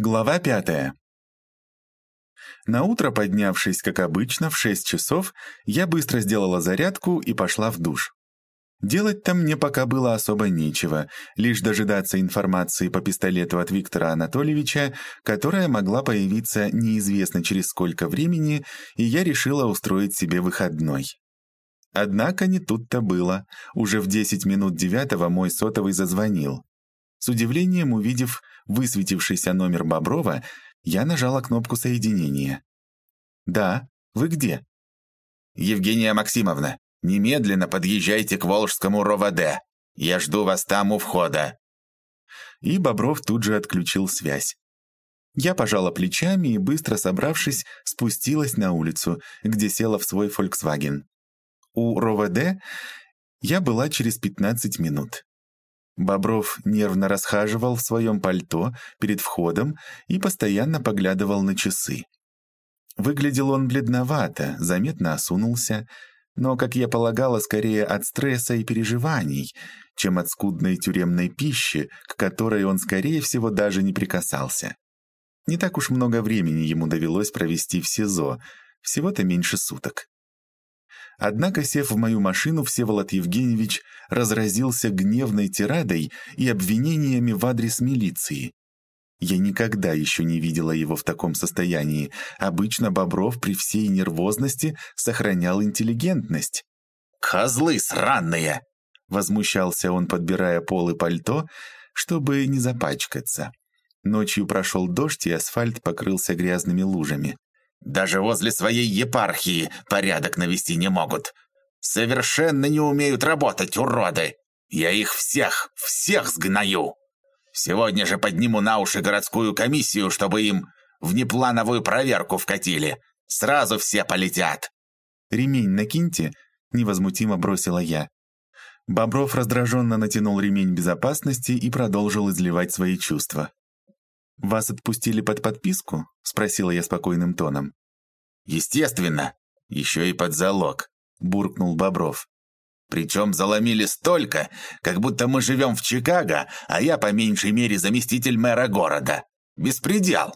Глава пятая. Наутро, поднявшись, как обычно, в шесть часов, я быстро сделала зарядку и пошла в душ. Делать-то мне пока было особо нечего, лишь дожидаться информации по пистолету от Виктора Анатольевича, которая могла появиться неизвестно через сколько времени, и я решила устроить себе выходной. Однако не тут-то было. Уже в десять минут девятого мой сотовый зазвонил. С удивлением увидев высветившийся номер Боброва, я нажала кнопку соединения. «Да, вы где?» «Евгения Максимовна, немедленно подъезжайте к Волжскому РОВД. Я жду вас там у входа». И Бобров тут же отключил связь. Я пожала плечами и, быстро собравшись, спустилась на улицу, где села в свой «Фольксваген». У РОВД я была через 15 минут. Бобров нервно расхаживал в своем пальто перед входом и постоянно поглядывал на часы. Выглядел он бледновато, заметно осунулся, но, как я полагала, скорее от стресса и переживаний, чем от скудной тюремной пищи, к которой он, скорее всего, даже не прикасался. Не так уж много времени ему довелось провести в СИЗО, всего-то меньше суток. Однако, сев в мою машину, Всеволод Евгеньевич разразился гневной тирадой и обвинениями в адрес милиции. Я никогда еще не видела его в таком состоянии. Обычно Бобров при всей нервозности сохранял интеллигентность. «Козлы сраные!» — возмущался он, подбирая пол и пальто, чтобы не запачкаться. Ночью прошел дождь, и асфальт покрылся грязными лужами. Даже возле своей епархии порядок навести не могут. Совершенно не умеют работать, уроды. Я их всех, всех сгною. Сегодня же подниму на уши городскую комиссию, чтобы им внеплановую проверку вкатили. Сразу все полетят. «Ремень накиньте», — невозмутимо бросила я. Бобров раздраженно натянул ремень безопасности и продолжил изливать свои чувства. «Вас отпустили под подписку?» — спросила я спокойным тоном. «Естественно. Еще и под залог», — буркнул Бобров. «Причем заломили столько, как будто мы живем в Чикаго, а я по меньшей мере заместитель мэра города. Беспредел!»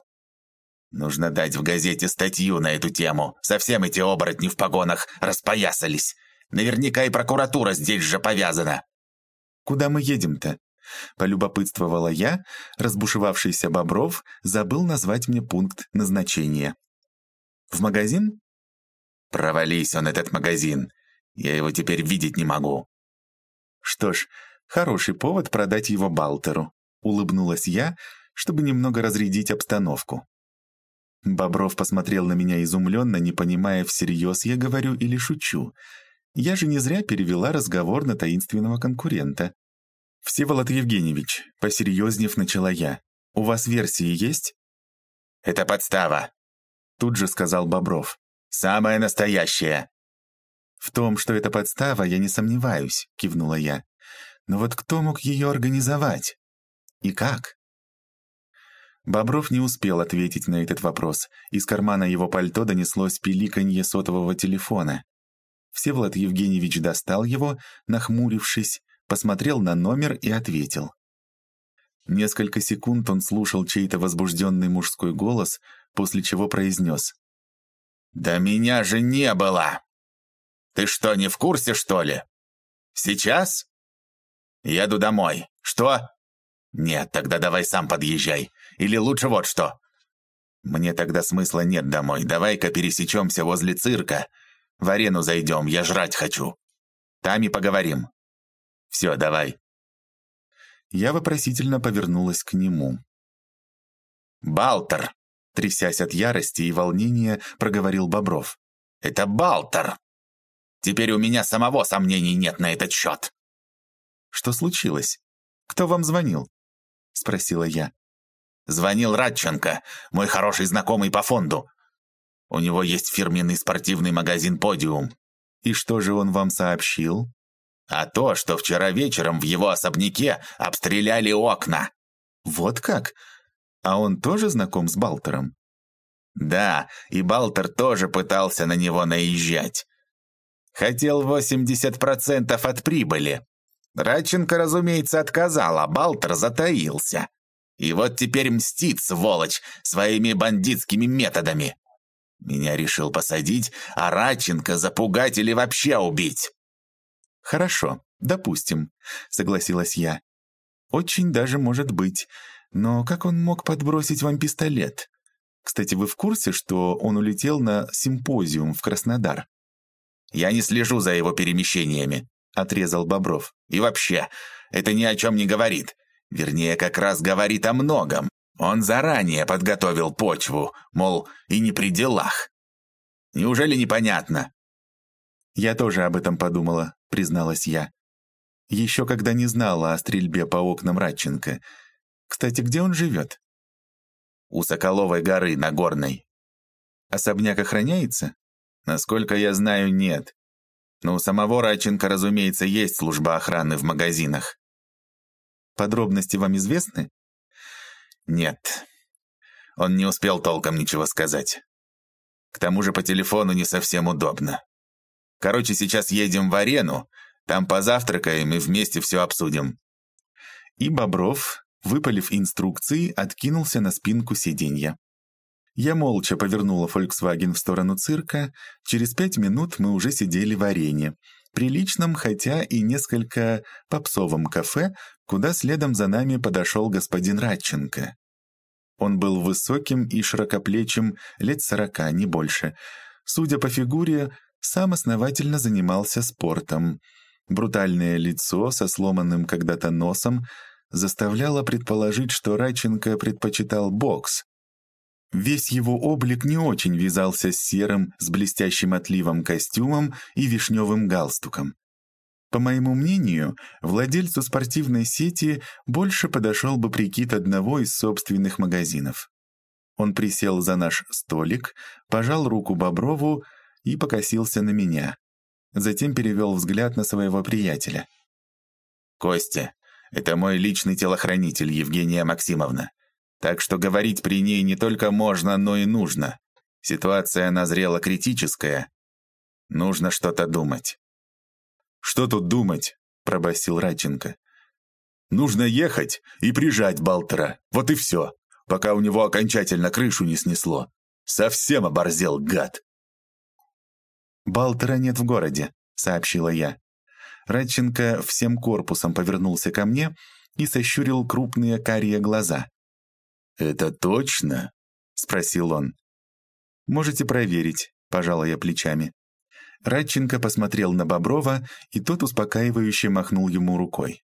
Нужно дать в газете статью на эту тему. Совсем эти оборотни в погонах распоясались. Наверняка и прокуратура здесь же повязана. «Куда мы едем-то?» Полюбопытствовала я, разбушевавшийся Бобров забыл назвать мне пункт назначения. «В магазин?» «Провались он, этот магазин. Я его теперь видеть не могу». «Что ж, хороший повод продать его Балтеру», — улыбнулась я, чтобы немного разрядить обстановку. Бобров посмотрел на меня изумленно, не понимая, всерьез я говорю или шучу. Я же не зря перевела разговор на таинственного конкурента. «Всеволод Евгеньевич», — посерьезнев начала я, — «у вас версии есть?» «Это подстава», — тут же сказал Бобров. «Самая настоящая». «В том, что это подстава, я не сомневаюсь», — кивнула я. «Но вот кто мог ее организовать? И как?» Бобров не успел ответить на этот вопрос. Из кармана его пальто донеслось пиликанье сотового телефона. Всеволод Евгеньевич достал его, нахмурившись, посмотрел на номер и ответил. Несколько секунд он слушал чей-то возбужденный мужской голос, после чего произнес. «Да меня же не было! Ты что, не в курсе, что ли? Сейчас? Еду домой. Что? Нет, тогда давай сам подъезжай. Или лучше вот что. Мне тогда смысла нет домой. Давай-ка пересечемся возле цирка. В арену зайдем, я жрать хочу. Там и поговорим. Все, давай». Я вопросительно повернулась к нему. «Балтер!» — трясясь от ярости и волнения, проговорил Бобров. «Это Балтер! Теперь у меня самого сомнений нет на этот счет!» «Что случилось? Кто вам звонил?» — спросила я. «Звонил Радченко, мой хороший знакомый по фонду. У него есть фирменный спортивный магазин «Подиум». «И что же он вам сообщил?» А то, что вчера вечером в его особняке обстреляли окна». «Вот как? А он тоже знаком с Балтером?» «Да, и Балтер тоже пытался на него наезжать. Хотел 80% от прибыли. Радченко, разумеется, отказал, а Балтер затаился. И вот теперь мстит, сволочь, своими бандитскими методами. Меня решил посадить, а Радченко запугать или вообще убить. «Хорошо, допустим», — согласилась я. «Очень даже может быть. Но как он мог подбросить вам пистолет? Кстати, вы в курсе, что он улетел на симпозиум в Краснодар?» «Я не слежу за его перемещениями», — отрезал Бобров. «И вообще, это ни о чем не говорит. Вернее, как раз говорит о многом. Он заранее подготовил почву, мол, и не при делах. Неужели непонятно?» «Я тоже об этом подумала», — призналась я. Еще когда не знала о стрельбе по окнам Радченко. Кстати, где он живет? У Соколовой горы, на Горной. Особняк охраняется? Насколько я знаю, нет. Но у самого Радченко, разумеется, есть служба охраны в магазинах. Подробности вам известны? Нет. Он не успел толком ничего сказать. К тому же по телефону не совсем удобно. Короче, сейчас едем в арену, там позавтракаем и вместе все обсудим». И Бобров, выпалив инструкции, откинулся на спинку сиденья. Я молча повернула «Фольксваген» в сторону цирка. Через пять минут мы уже сидели в арене. Приличном, хотя и несколько попсовом кафе, куда следом за нами подошел господин Радченко. Он был высоким и широкоплечим, лет сорока, не больше. Судя по фигуре, сам основательно занимался спортом. Брутальное лицо со сломанным когда-то носом заставляло предположить, что Раченко предпочитал бокс. Весь его облик не очень вязался с серым, с блестящим отливом костюмом и вишневым галстуком. По моему мнению, владельцу спортивной сети больше подошел бы прикид одного из собственных магазинов. Он присел за наш столик, пожал руку Боброву и покосился на меня. Затем перевел взгляд на своего приятеля. «Костя, это мой личный телохранитель Евгения Максимовна. Так что говорить при ней не только можно, но и нужно. Ситуация назрела критическая. Нужно что-то думать». «Что тут думать?» – пробасил Радченко. «Нужно ехать и прижать Балтера. Вот и все, пока у него окончательно крышу не снесло. Совсем оборзел, гад!» «Балтера нет в городе», — сообщила я. Радченко всем корпусом повернулся ко мне и сощурил крупные карие глаза. «Это точно?» — спросил он. «Можете проверить», — пожала я плечами. Радченко посмотрел на Боброва, и тот успокаивающе махнул ему рукой.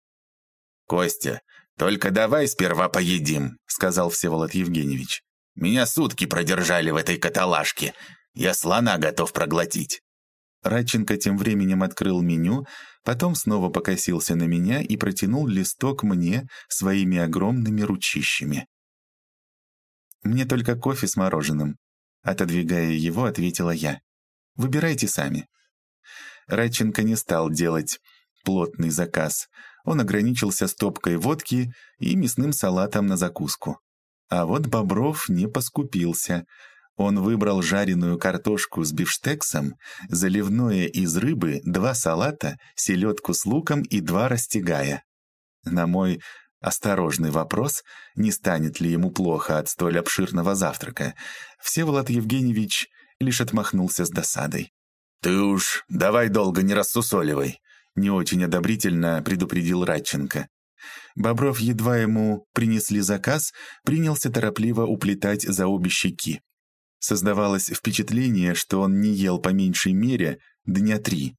«Костя, только давай сперва поедим», — сказал Всеволод Евгеньевич. «Меня сутки продержали в этой каталажке. Я слона готов проглотить». Радченко тем временем открыл меню, потом снова покосился на меня и протянул листок мне своими огромными ручищами. «Мне только кофе с мороженым», — отодвигая его, ответила я. «Выбирайте сами». Радченко не стал делать плотный заказ. Он ограничился стопкой водки и мясным салатом на закуску. А вот Бобров не поскупился — он выбрал жареную картошку с бифштексом, заливное из рыбы, два салата, селедку с луком и два растягая. На мой осторожный вопрос, не станет ли ему плохо от столь обширного завтрака, Всеволод Евгеньевич лишь отмахнулся с досадой. «Ты уж давай долго не рассусоливай», — не очень одобрительно предупредил Радченко. Бобров едва ему принесли заказ, принялся торопливо уплетать за обе щеки. Создавалось впечатление, что он не ел по меньшей мере дня три.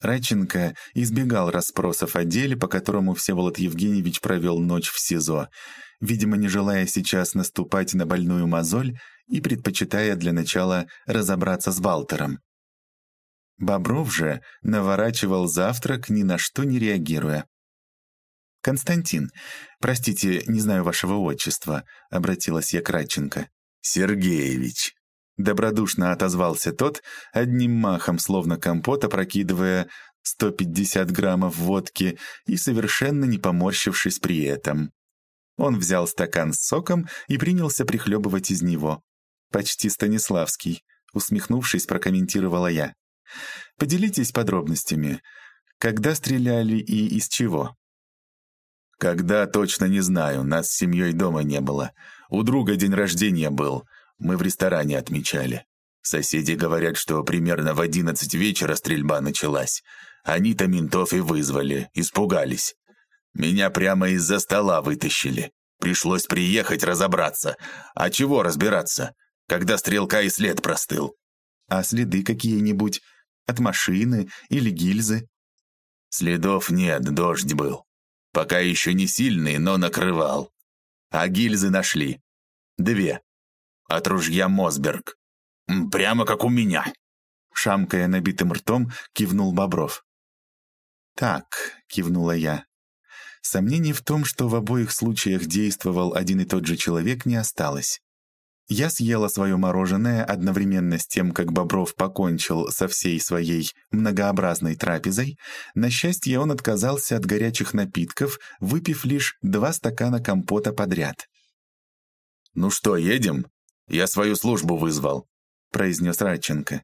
Радченко избегал расспросов о деле, по которому Всеволод Евгеньевич провел ночь в СИЗО, видимо, не желая сейчас наступать на больную мозоль и предпочитая для начала разобраться с Валтером. Бобров же наворачивал завтрак, ни на что не реагируя. «Константин, простите, не знаю вашего отчества», — обратилась я к Радченко. «Сергеевич», — добродушно отозвался тот, одним махом, словно компот, опрокидывая 150 граммов водки и совершенно не поморщившись при этом. Он взял стакан с соком и принялся прихлебывать из него. «Почти Станиславский», — усмехнувшись, прокомментировала я. «Поделитесь подробностями. Когда стреляли и из чего?» Когда, точно не знаю, нас с семьей дома не было. У друга день рождения был, мы в ресторане отмечали. Соседи говорят, что примерно в одиннадцать вечера стрельба началась. Они-то ментов и вызвали, испугались. Меня прямо из-за стола вытащили. Пришлось приехать разобраться. А чего разбираться, когда стрелка и след простыл? А следы какие-нибудь? От машины или гильзы? Следов нет, дождь был. Пока еще не сильный, но накрывал. А гильзы нашли. Две. От ружья Мосберг. Прямо как у меня. Шамкая набитым ртом, кивнул Бобров. «Так», — кивнула я. Сомнений в том, что в обоих случаях действовал один и тот же человек, не осталось. Я съела свое мороженое одновременно с тем, как Бобров покончил со всей своей многообразной трапезой. На счастье, он отказался от горячих напитков, выпив лишь два стакана компота подряд. «Ну что, едем? Я свою службу вызвал», — произнес Радченко.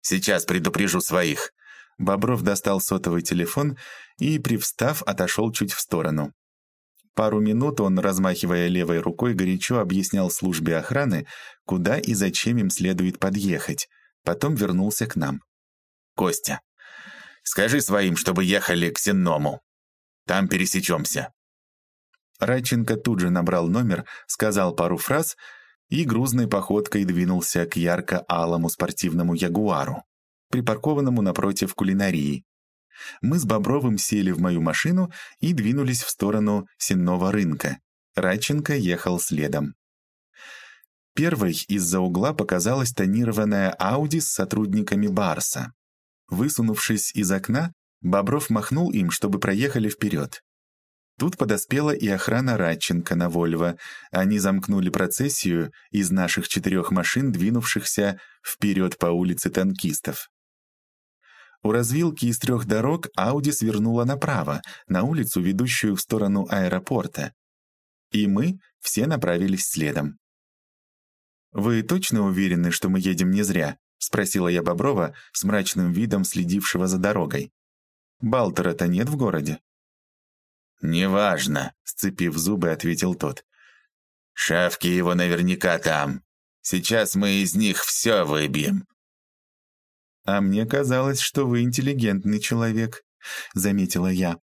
«Сейчас предупрежу своих». Бобров достал сотовый телефон и, привстав, отошел чуть в сторону. Пару минут он, размахивая левой рукой, горячо объяснял службе охраны, куда и зачем им следует подъехать. Потом вернулся к нам. «Костя, скажи своим, чтобы ехали к Сенному. Там пересечемся». Радченко тут же набрал номер, сказал пару фраз и грузной походкой двинулся к ярко-алому спортивному ягуару, припаркованному напротив кулинарии. Мы с Бобровым сели в мою машину и двинулись в сторону сенного рынка. Радченко ехал следом. Первой из-за угла показалась тонированная Ауди с сотрудниками Барса. Высунувшись из окна, Бобров махнул им, чтобы проехали вперед. Тут подоспела и охрана Радченко на Вольво. Они замкнули процессию из наших четырех машин, двинувшихся вперед по улице танкистов. У развилки из трех дорог Ауди свернула направо, на улицу, ведущую в сторону аэропорта. И мы все направились следом. «Вы точно уверены, что мы едем не зря?» — спросила я Боброва с мрачным видом следившего за дорогой. «Балтера-то нет в городе?» «Неважно», — сцепив зубы, ответил тот. «Шавки его наверняка там. Сейчас мы из них все выбьем. «А мне казалось, что вы интеллигентный человек», — заметила я.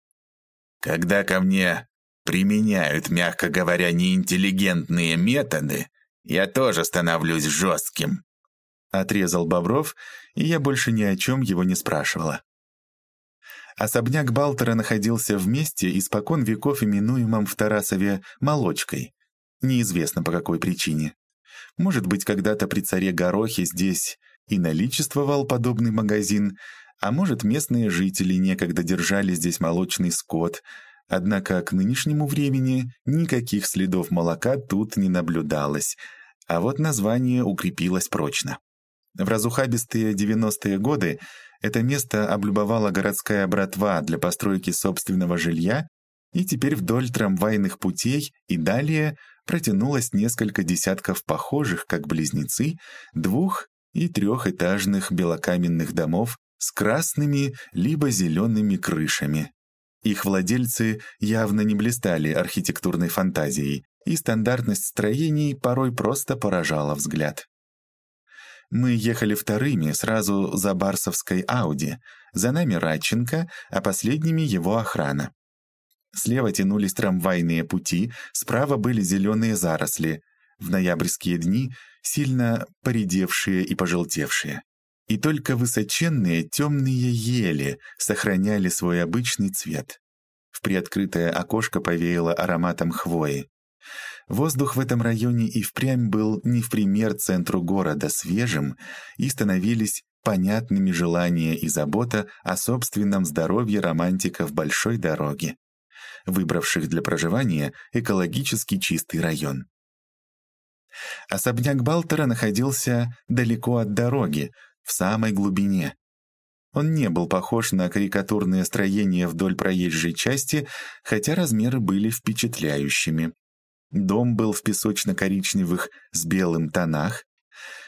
«Когда ко мне применяют, мягко говоря, неинтеллигентные методы, я тоже становлюсь жестким», — отрезал Бобров, и я больше ни о чем его не спрашивала. Особняк Балтера находился в месте, испокон веков именуемом в Тарасове «молочкой». Неизвестно по какой причине. Может быть, когда-то при царе Горохе здесь и наличествовал подобный магазин, а может, местные жители некогда держали здесь молочный скот, однако к нынешнему времени никаких следов молока тут не наблюдалось, а вот название укрепилось прочно. В разухабистые 90-е годы это место облюбовала городская братва для постройки собственного жилья, и теперь вдоль трамвайных путей и далее протянулось несколько десятков похожих, как близнецы, двух- и трехэтажных белокаменных домов с красными либо зелеными крышами. Их владельцы явно не блистали архитектурной фантазией, и стандартность строений порой просто поражала взгляд. Мы ехали вторыми, сразу за Барсовской Ауди, за нами Радченко, а последними его охрана. Слева тянулись трамвайные пути, справа были зеленые заросли, в ноябрьские дни сильно поредевшие и пожелтевшие. И только высоченные темные ели сохраняли свой обычный цвет. В приоткрытое окошко повеяло ароматом хвои. Воздух в этом районе и впрямь был не в пример центру города свежим, и становились понятными желания и забота о собственном здоровье романтиков большой дороги, выбравших для проживания экологически чистый район. Особняк Балтера находился далеко от дороги, в самой глубине. Он не был похож на карикатурные строения вдоль проезжей части, хотя размеры были впечатляющими. Дом был в песочно-коричневых с белым тонах,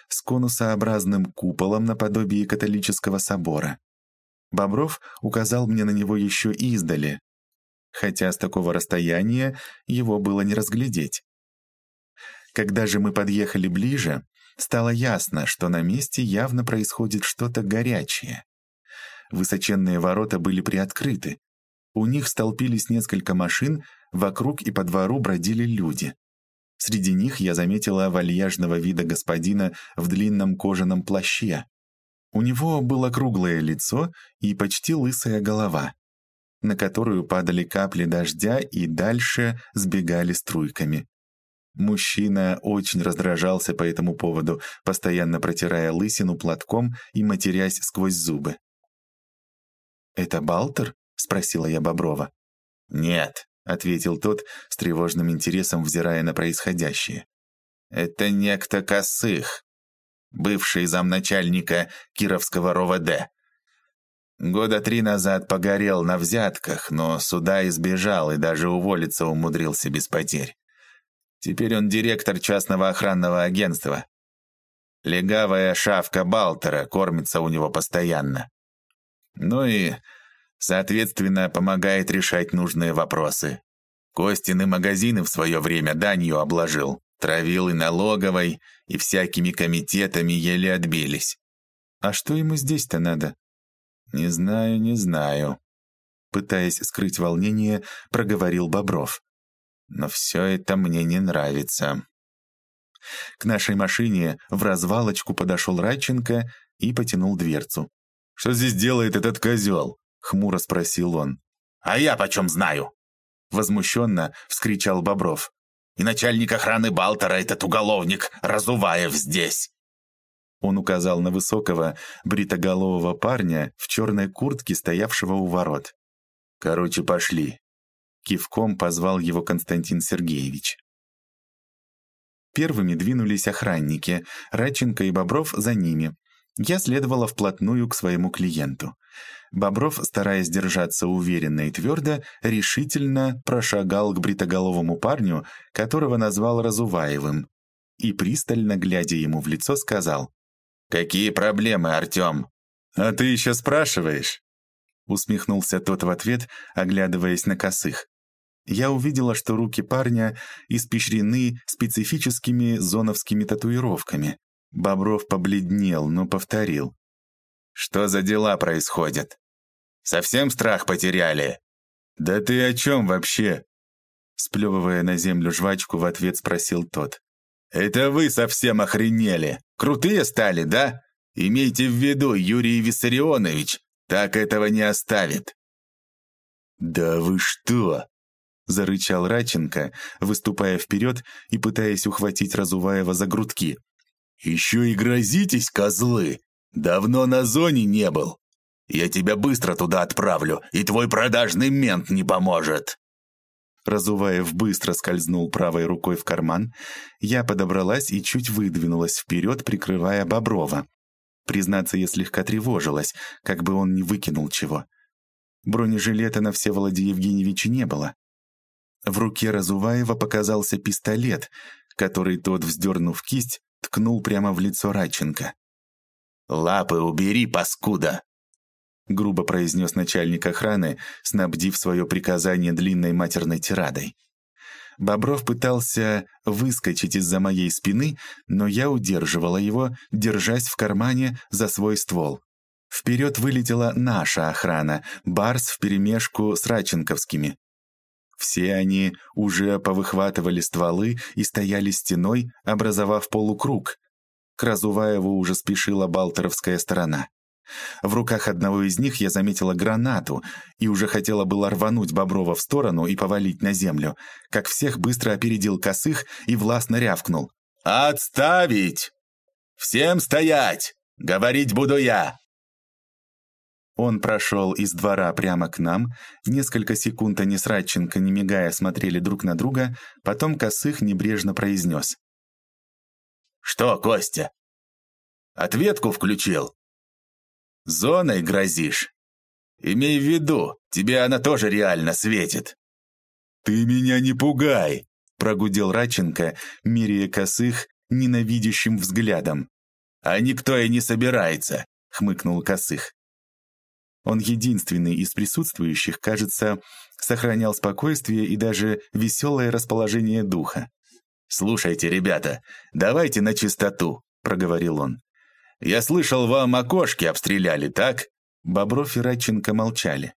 с конусообразным куполом наподобие католического собора. Бобров указал мне на него еще издали. хотя с такого расстояния его было не разглядеть. Когда же мы подъехали ближе, стало ясно, что на месте явно происходит что-то горячее. Высоченные ворота были приоткрыты. У них столпились несколько машин, вокруг и по двору бродили люди. Среди них я заметила вальяжного вида господина в длинном кожаном плаще. У него было круглое лицо и почти лысая голова, на которую падали капли дождя и дальше сбегали струйками. Мужчина очень раздражался по этому поводу, постоянно протирая лысину платком и матерясь сквозь зубы. «Это Балтер?» — спросила я Боброва. «Нет», — ответил тот, с тревожным интересом взирая на происходящее. «Это некто Косых, бывший замначальника Кировского РОВД. Года три назад погорел на взятках, но суда избежал и даже уволиться умудрился без потерь. Теперь он директор частного охранного агентства. Легавая шавка Балтера кормится у него постоянно. Ну и, соответственно, помогает решать нужные вопросы. Костины магазины в свое время данью обложил. Травил и налоговой, и всякими комитетами еле отбились. А что ему здесь-то надо? Не знаю, не знаю. Пытаясь скрыть волнение, проговорил Бобров но все это мне не нравится. К нашей машине в развалочку подошел Радченко и потянул дверцу. «Что здесь делает этот козел?» — хмуро спросил он. «А я почем знаю?» Возмущенно вскричал Бобров. «И начальник охраны Балтера этот уголовник, Разуваев, здесь!» Он указал на высокого, бритоголового парня в черной куртке, стоявшего у ворот. «Короче, пошли. Кивком позвал его Константин Сергеевич. Первыми двинулись охранники, Радченко и Бобров за ними. Я следовала вплотную к своему клиенту. Бобров, стараясь держаться уверенно и твердо, решительно прошагал к бритоголовому парню, которого назвал Разуваевым, и, пристально глядя ему в лицо, сказал «Какие проблемы, Артем?» «А ты еще спрашиваешь?» Усмехнулся тот в ответ, оглядываясь на косых я увидела, что руки парня испещрены специфическими зоновскими татуировками. Бобров побледнел, но повторил. «Что за дела происходят? Совсем страх потеряли?» «Да ты о чем вообще?» Сплевывая на землю жвачку, в ответ спросил тот. «Это вы совсем охренели! Крутые стали, да? Имейте в виду, Юрий Виссарионович так этого не оставит!» «Да вы что?» зарычал Раченко, выступая вперед и пытаясь ухватить Разуваева за грудки. «Еще и грозитесь, козлы! Давно на зоне не был! Я тебя быстро туда отправлю, и твой продажный мент не поможет!» Разуваев быстро скользнул правой рукой в карман. Я подобралась и чуть выдвинулась вперед, прикрывая Боброва. Признаться, я слегка тревожилась, как бы он не выкинул чего. Бронежилета на Всеволоде Евгеньевиче не было. В руке Разуваева показался пистолет, который тот, вздернув кисть, ткнул прямо в лицо Радченко. «Лапы убери, паскуда!» грубо произнес начальник охраны, снабдив свое приказание длинной матерной тирадой. Бобров пытался выскочить из-за моей спины, но я удерживала его, держась в кармане за свой ствол. Вперед вылетела наша охрана, Барс вперемешку с Раченковскими. Все они уже повыхватывали стволы и стояли стеной, образовав полукруг. К Разуваеву уже спешила балтеровская сторона. В руках одного из них я заметила гранату и уже хотела было рвануть Боброва в сторону и повалить на землю, как всех быстро опередил косых и властно рявкнул. «Отставить! Всем стоять! Говорить буду я! Он прошел из двора прямо к нам, несколько секунд они с Радченко, не мигая, смотрели друг на друга, потом Косых небрежно произнес. «Что, Костя? Ответку включил? Зоной грозишь? Имей в виду, тебе она тоже реально светит». «Ты меня не пугай!» — прогудел Радченко, меряя Косых ненавидящим взглядом. «А никто и не собирается», — хмыкнул Косых. Он единственный из присутствующих, кажется, сохранял спокойствие и даже веселое расположение духа. «Слушайте, ребята, давайте на чистоту», — проговорил он. «Я слышал, вам окошки обстреляли, так?» Бобров и Радченко молчали.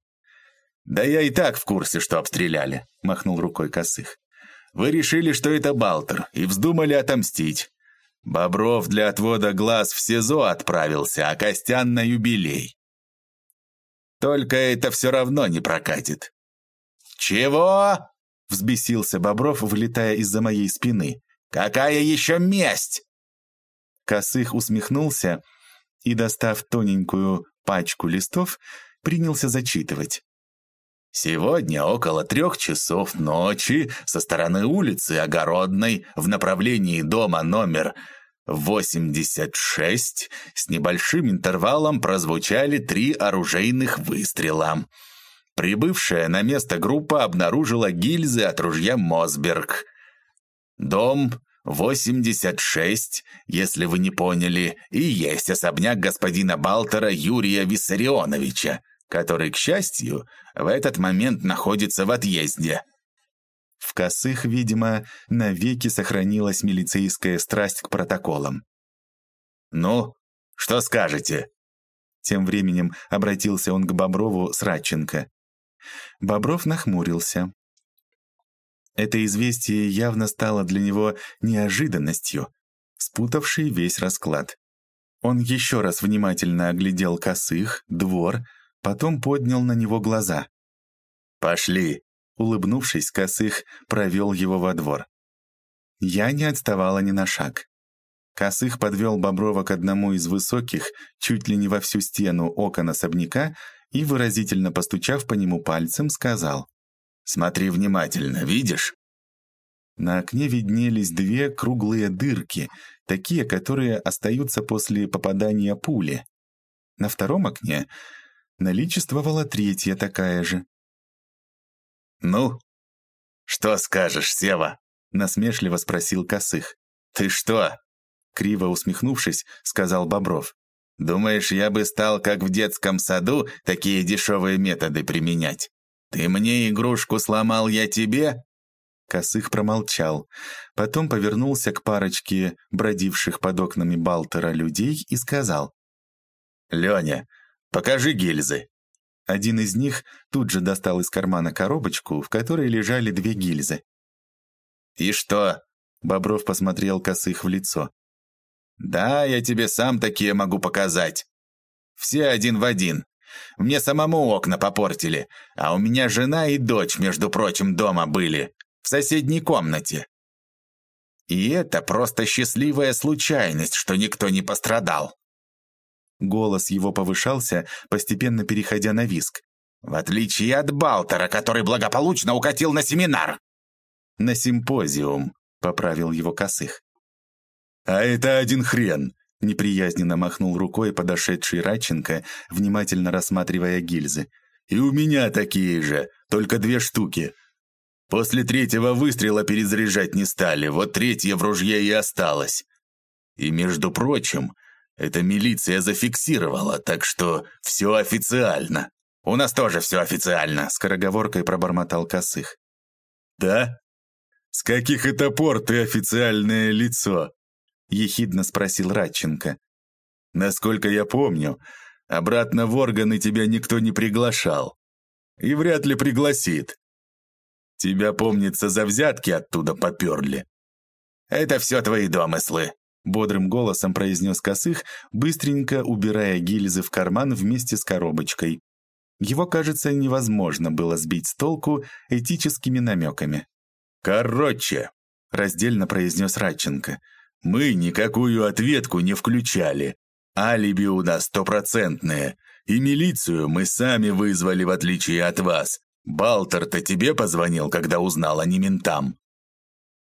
«Да я и так в курсе, что обстреляли», — махнул рукой Косых. «Вы решили, что это Балтер, и вздумали отомстить. Бобров для отвода глаз в СИЗО отправился, а Костян на юбилей. Только это все равно не прокатит. «Чего?» — взбесился Бобров, вылетая из-за моей спины. «Какая еще месть?» Косых усмехнулся и, достав тоненькую пачку листов, принялся зачитывать. Сегодня около трех часов ночи со стороны улицы Огородной в направлении дома номер 86 с небольшим интервалом прозвучали три оружейных выстрела. Прибывшая на место группа обнаружила гильзы от ружья Мосберг. Дом 86, если вы не поняли, и есть особняк господина Балтера Юрия Виссарионовича который, к счастью, в этот момент находится в отъезде. Косых, видимо, навеки сохранилась милицейская страсть к протоколам. «Ну, что скажете?» Тем временем обратился он к Боброву с Радченко. Бобров нахмурился. Это известие явно стало для него неожиданностью, спутавшей весь расклад. Он еще раз внимательно оглядел косых, двор, потом поднял на него глаза. «Пошли!» Улыбнувшись, Косых провел его во двор. Я не отставала ни на шаг. Косых подвел Боброва к одному из высоких, чуть ли не во всю стену окон особняка и, выразительно постучав по нему пальцем, сказал «Смотри внимательно, видишь?» На окне виднелись две круглые дырки, такие, которые остаются после попадания пули. На втором окне наличествовала третья такая же. «Ну, что скажешь, Сева?» — насмешливо спросил Косых. «Ты что?» — криво усмехнувшись, сказал Бобров. «Думаешь, я бы стал, как в детском саду, такие дешевые методы применять? Ты мне игрушку сломал, я тебе?» Косых промолчал, потом повернулся к парочке бродивших под окнами Балтера людей и сказал. «Леня, «Покажи гильзы». Один из них тут же достал из кармана коробочку, в которой лежали две гильзы. «И что?» — Бобров посмотрел косых в лицо. «Да, я тебе сам такие могу показать. Все один в один. Мне самому окна попортили, а у меня жена и дочь, между прочим, дома были, в соседней комнате. И это просто счастливая случайность, что никто не пострадал. Голос его повышался, постепенно переходя на виск. «В отличие от Балтера, который благополучно укатил на семинар!» «На симпозиум», — поправил его Косых. «А это один хрен!» — неприязненно махнул рукой подошедший Радченко, внимательно рассматривая гильзы. «И у меня такие же, только две штуки. После третьего выстрела перезаряжать не стали, вот третье в ружье и осталось. И, между прочим, это милиция зафиксировала, так что все официально. У нас тоже все официально, скороговоркой пробормотал Косых. Да? С каких это пор ты официальное лицо? Ехидно спросил Радченко. Насколько я помню, обратно в органы тебя никто не приглашал. И вряд ли пригласит. Тебя, помнится, за взятки оттуда поперли. Это все твои домыслы, Бодрым голосом произнес Косых, быстренько убирая гильзы в карман вместе с коробочкой. Его, кажется, невозможно было сбить с толку этическими намеками. «Короче», — раздельно произнес Радченко, «мы никакую ответку не включали. Алиби у нас стопроцентное, и милицию мы сами вызвали в отличие от вас. Балтер-то тебе позвонил, когда узнал, а не ментам».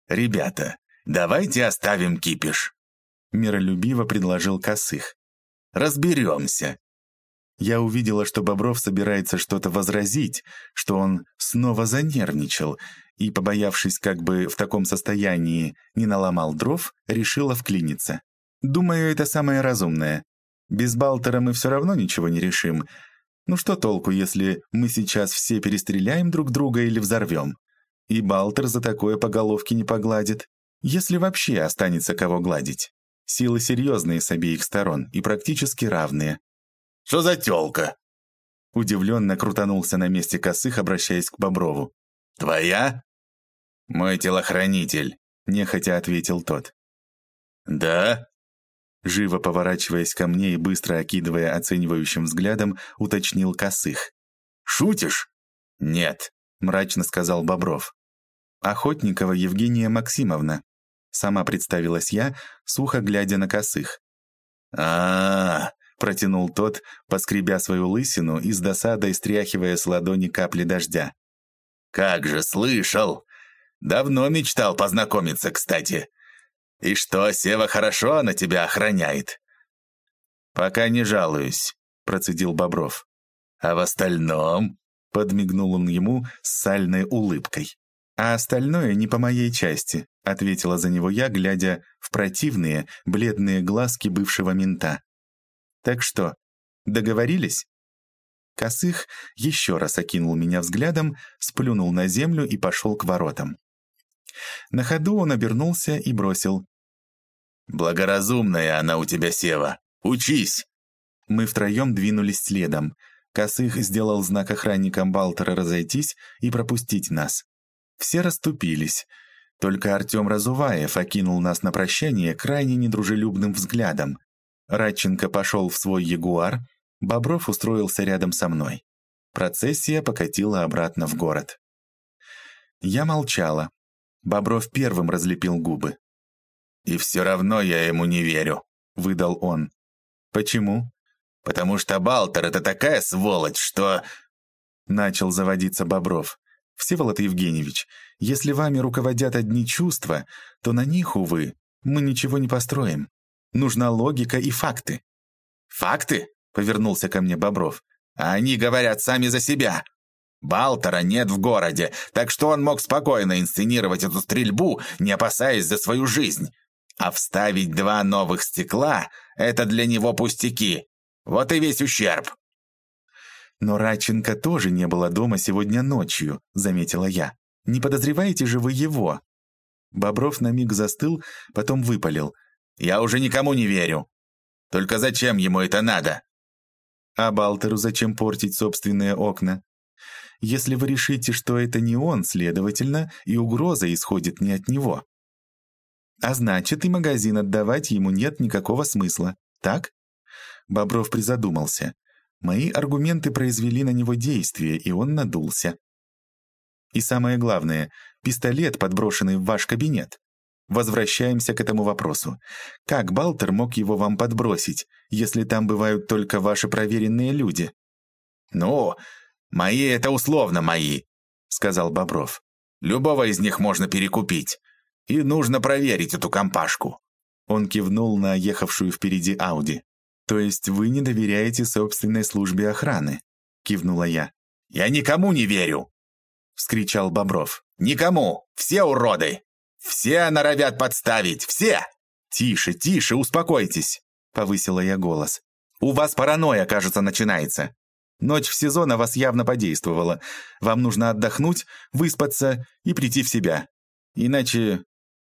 «Ребята, давайте оставим кипиш миролюбиво предложил Косых. «Разберемся». Я увидела, что Бобров собирается что-то возразить, что он снова занервничал, и, побоявшись, как бы в таком состоянии не наломал дров, решила вклиниться. Думаю, это самое разумное. Без Балтера мы все равно ничего не решим. Ну что толку, если мы сейчас все перестреляем друг друга или взорвем? И Балтер за такое по головке не погладит, если вообще останется кого гладить. Силы серьезные с обеих сторон и практически равные. «Что за тёлка?» Удивленно крутанулся на месте косых, обращаясь к Боброву. «Твоя?» «Мой телохранитель», — нехотя ответил тот. «Да?» Живо поворачиваясь ко мне и быстро окидывая оценивающим взглядом, уточнил косых. «Шутишь?» «Нет», — мрачно сказал Бобров. «Охотникова Евгения Максимовна», — сама представилась я, сухо глядя на косых. а, протянул тот, поскребя свою лысину и с досадой стряхивая с ладони капли дождя. «Как же слышал! Давно мечтал познакомиться, кстати. И что, Сева хорошо на тебя охраняет?» «Пока не жалуюсь», — процедил Бобров. «А в остальном?» — подмигнул он ему с сальной улыбкой. «А остальное не по моей части», — ответила за него я, глядя в противные, бледные глазки бывшего мента. Так что, договорились?» Косых еще раз окинул меня взглядом, сплюнул на землю и пошел к воротам. На ходу он обернулся и бросил. «Благоразумная она у тебя, Сева. Учись!» Мы втроем двинулись следом. Косых сделал знак охранникам Балтера разойтись и пропустить нас. Все расступились. Только Артем Разуваев окинул нас на прощание крайне недружелюбным взглядом. Радченко пошел в свой ягуар, Бобров устроился рядом со мной. Процессия покатила обратно в город. Я молчала. Бобров первым разлепил губы. «И все равно я ему не верю», — выдал он. «Почему?» «Потому что Балтер — это такая сволочь, что...» Начал заводиться Бобров. «Всеволод Евгеньевич, если вами руководят одни чувства, то на них, увы, мы ничего не построим. Нужна логика и факты». «Факты?» — повернулся ко мне Бобров. «А они говорят сами за себя. Балтера нет в городе, так что он мог спокойно инсценировать эту стрельбу, не опасаясь за свою жизнь. А вставить два новых стекла — это для него пустяки. Вот и весь ущерб». «Но Радченко тоже не было дома сегодня ночью», — заметила я. «Не подозреваете же вы его?» Бобров на миг застыл, потом выпалил. Я уже никому не верю. Только зачем ему это надо? А Балтеру зачем портить собственные окна? Если вы решите, что это не он, следовательно, и угроза исходит не от него. А значит, и магазин отдавать ему нет никакого смысла, так? Бобров призадумался. Мои аргументы произвели на него действие, и он надулся. И самое главное, пистолет, подброшенный в ваш кабинет. Возвращаемся к этому вопросу. Как Балтер мог его вам подбросить, если там бывают только ваши проверенные люди? «Ну, мои — это условно мои», — сказал Бобров. «Любого из них можно перекупить. И нужно проверить эту компашку». Он кивнул на ехавшую впереди Ауди. «То есть вы не доверяете собственной службе охраны?» — кивнула я. «Я никому не верю!» — вскричал Бобров. «Никому! Все уроды! «Все норовят подставить! Все!» «Тише, тише, успокойтесь!» — повысила я голос. «У вас паранойя, кажется, начинается. Ночь в сезон на вас явно подействовала. Вам нужно отдохнуть, выспаться и прийти в себя. Иначе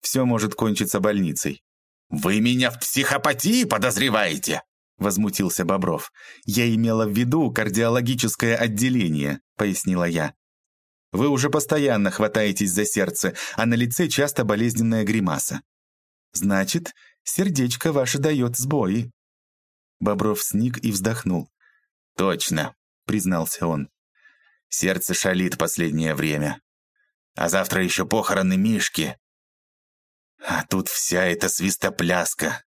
все может кончиться больницей». «Вы меня в психопатии подозреваете?» — возмутился Бобров. «Я имела в виду кардиологическое отделение», — пояснила я. Вы уже постоянно хватаетесь за сердце, а на лице часто болезненная гримаса. Значит, сердечко ваше дает сбои. Бобров сник и вздохнул. «Точно», — признался он. «Сердце шалит последнее время. А завтра еще похороны Мишки. А тут вся эта свистопляска.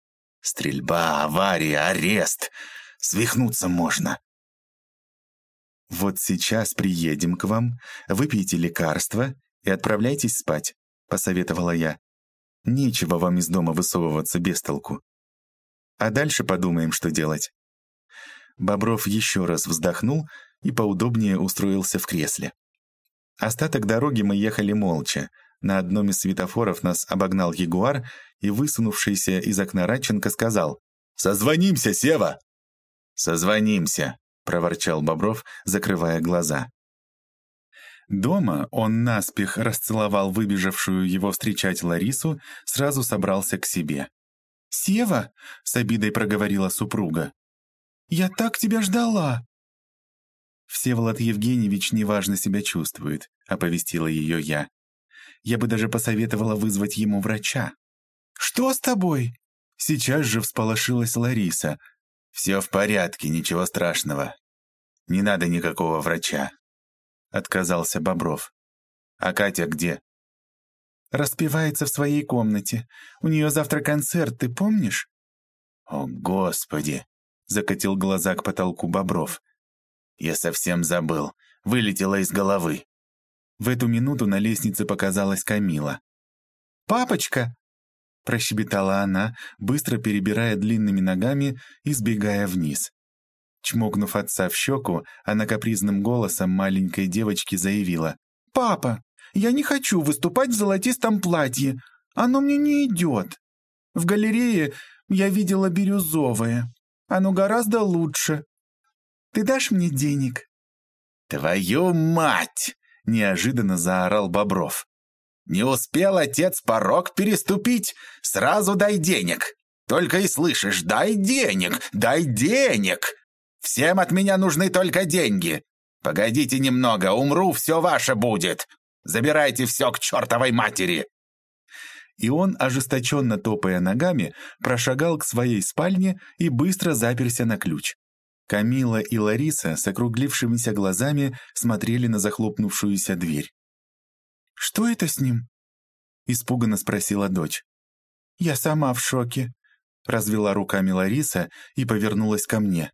Стрельба, авария, арест. Свихнуться можно. «Вот сейчас приедем к вам, выпейте лекарства и отправляйтесь спать», — посоветовала я. «Нечего вам из дома высовываться без толку. А дальше подумаем, что делать». Бобров еще раз вздохнул и поудобнее устроился в кресле. Остаток дороги мы ехали молча. На одном из светофоров нас обогнал ягуар и, высунувшийся из окна Радченко, сказал «Созвонимся, Сева!» «Созвонимся», проворчал Бобров, закрывая глаза. Дома он наспех расцеловал выбежавшую его встречать Ларису, сразу собрался к себе. «Сева!» — с обидой проговорила супруга. «Я так тебя ждала!» «Всеволод Евгеньевич неважно себя чувствует», — оповестила ее я. «Я бы даже посоветовала вызвать ему врача». «Что с тобой?» Сейчас же всполошилась Лариса. «Все в порядке, ничего страшного. Не надо никакого врача», — отказался Бобров. «А Катя где?» «Распевается в своей комнате. У нее завтра концерт, ты помнишь?» «О, Господи!» — закатил глаза к потолку Бобров. «Я совсем забыл. Вылетела из головы». В эту минуту на лестнице показалась Камила. «Папочка!» — прощебетала она, быстро перебирая длинными ногами и сбегая вниз. Чмокнув отца в щеку, она капризным голосом маленькой девочки заявила. «Папа, я не хочу выступать в золотистом платье. Оно мне не идет. В галерее я видела бирюзовое. Оно гораздо лучше. Ты дашь мне денег?» «Твою мать!» — неожиданно заорал Бобров. «Не успел отец порог переступить? Сразу дай денег! Только и слышишь, дай денег, дай денег! Всем от меня нужны только деньги! Погодите немного, умру, все ваше будет! Забирайте все к чертовой матери!» И он, ожесточенно топая ногами, прошагал к своей спальне и быстро заперся на ключ. Камила и Лариса с округлившимися глазами смотрели на захлопнувшуюся дверь. «Что это с ним?» — испуганно спросила дочь. «Я сама в шоке», — развела руками Лариса и повернулась ко мне.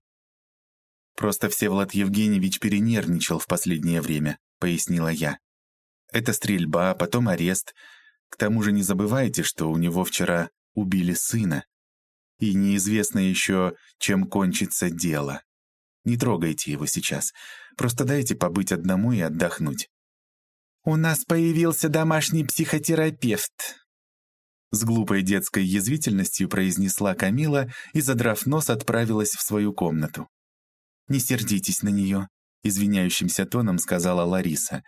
«Просто Всеволод Евгеньевич перенервничал в последнее время», — пояснила я. «Это стрельба, потом арест. К тому же не забывайте, что у него вчера убили сына. И неизвестно еще, чем кончится дело. Не трогайте его сейчас. Просто дайте побыть одному и отдохнуть. «У нас появился домашний психотерапевт», с глупой детской язвительностью произнесла Камила и, задрав нос, отправилась в свою комнату. «Не сердитесь на нее», — извиняющимся тоном сказала Лариса.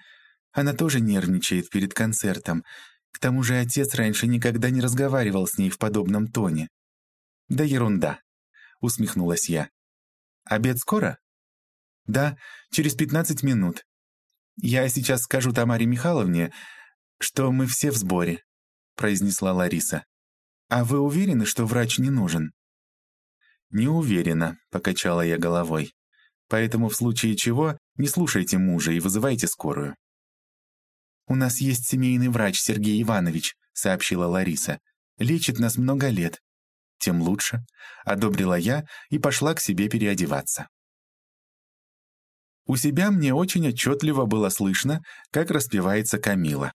«Она тоже нервничает перед концертом. К тому же отец раньше никогда не разговаривал с ней в подобном тоне». «Да ерунда», — усмехнулась я. «Обед скоро?» «Да, через пятнадцать минут. Я сейчас скажу Тамаре Михайловне, что мы все в сборе», — произнесла Лариса. «А вы уверены, что врач не нужен?» «Не уверена», — покачала я головой. «Поэтому в случае чего не слушайте мужа и вызывайте скорую». «У нас есть семейный врач Сергей Иванович», — сообщила Лариса. «Лечит нас много лет тем лучше», — одобрила я и пошла к себе переодеваться. У себя мне очень отчетливо было слышно, как распевается Камила.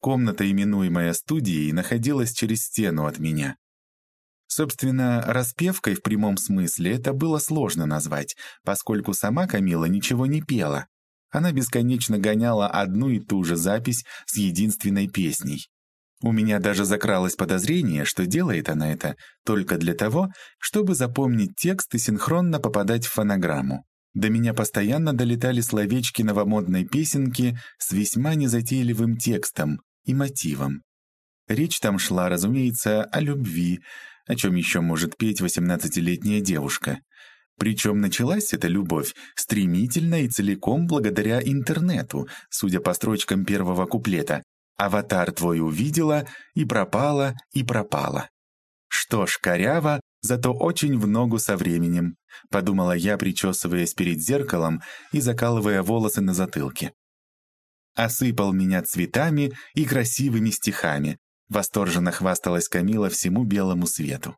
Комната, именуемая студией, находилась через стену от меня. Собственно, распевкой в прямом смысле это было сложно назвать, поскольку сама Камила ничего не пела. Она бесконечно гоняла одну и ту же запись с единственной песней. У меня даже закралось подозрение, что делает она это только для того, чтобы запомнить текст и синхронно попадать в фонограмму. До меня постоянно долетали словечки новомодной песенки с весьма незатейливым текстом и мотивом. Речь там шла, разумеется, о любви, о чем еще может петь восемнадцатилетняя девушка. Причем началась эта любовь стремительно и целиком благодаря интернету, судя по строчкам первого куплета, Аватар твой увидела, и пропала, и пропала. Что ж, коряво, зато очень в ногу со временем, подумала я, причесываясь перед зеркалом и закалывая волосы на затылке. Осыпал меня цветами и красивыми стихами, восторженно хвасталась Камила всему белому свету.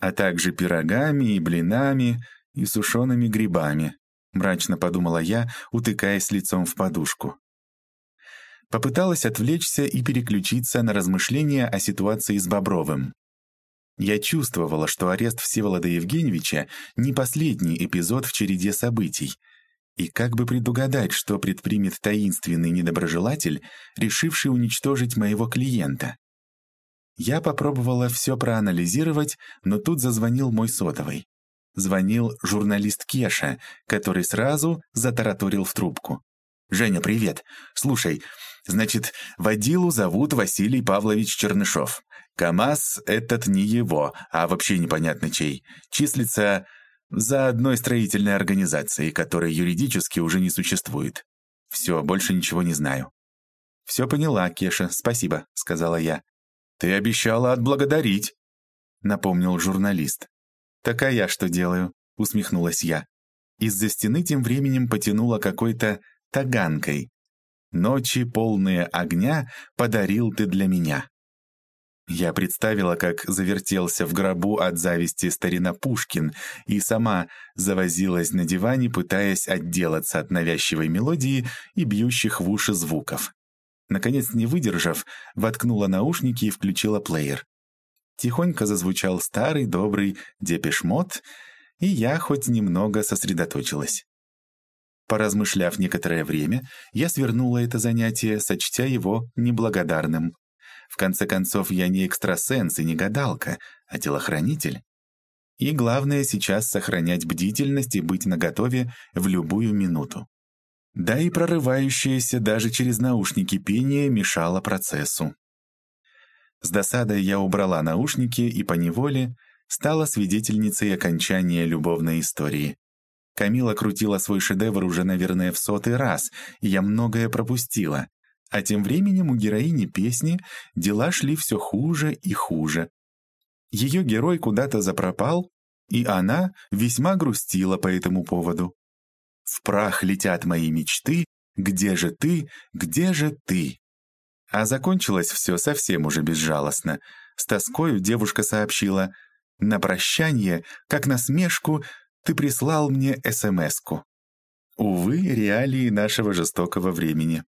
А также пирогами и блинами и сушеными грибами, мрачно подумала я, утыкаясь лицом в подушку. Попыталась отвлечься и переключиться на размышления о ситуации с Бобровым. Я чувствовала, что арест Всеволода Евгеньевича не последний эпизод в череде событий, и как бы предугадать, что предпримет таинственный недоброжелатель, решивший уничтожить моего клиента. Я попробовала все проанализировать, но тут зазвонил мой сотовый. Звонил журналист Кеша, который сразу затараторил в трубку. «Женя, привет. Слушай, значит, водилу зовут Василий Павлович Чернышов. КамАЗ этот не его, а вообще непонятно чей. Числится за одной строительной организацией, которой юридически уже не существует. Все, больше ничего не знаю». «Все поняла, Кеша, спасибо», — сказала я. «Ты обещала отблагодарить», — напомнил журналист. «Так а я что делаю?» — усмехнулась я. Из-за стены тем временем потянуло какой-то таганкой. «Ночи, полные огня, подарил ты для меня». Я представила, как завертелся в гробу от зависти старина Пушкин и сама завозилась на диване, пытаясь отделаться от навязчивой мелодии и бьющих в уши звуков. Наконец, не выдержав, воткнула наушники и включила плеер. Тихонько зазвучал старый добрый депешмот, и я хоть немного сосредоточилась. Поразмышляв некоторое время, я свернула это занятие, сочтя его неблагодарным. В конце концов, я не экстрасенс и не гадалка, а телохранитель. И главное сейчас сохранять бдительность и быть наготове в любую минуту. Да и прорывающееся даже через наушники пение мешало процессу. С досадой я убрала наушники и поневоле стала свидетельницей окончания любовной истории. Камила крутила свой шедевр уже, наверное, в сотый раз, и я многое пропустила. А тем временем у героини песни дела шли все хуже и хуже. Ее герой куда-то запропал, и она весьма грустила по этому поводу. «В прах летят мои мечты, где же ты, где же ты?» А закончилось все совсем уже безжалостно. С тоскою девушка сообщила «На прощание, как насмешку, ты прислал мне СМС-ку». Увы, реалии нашего жестокого времени.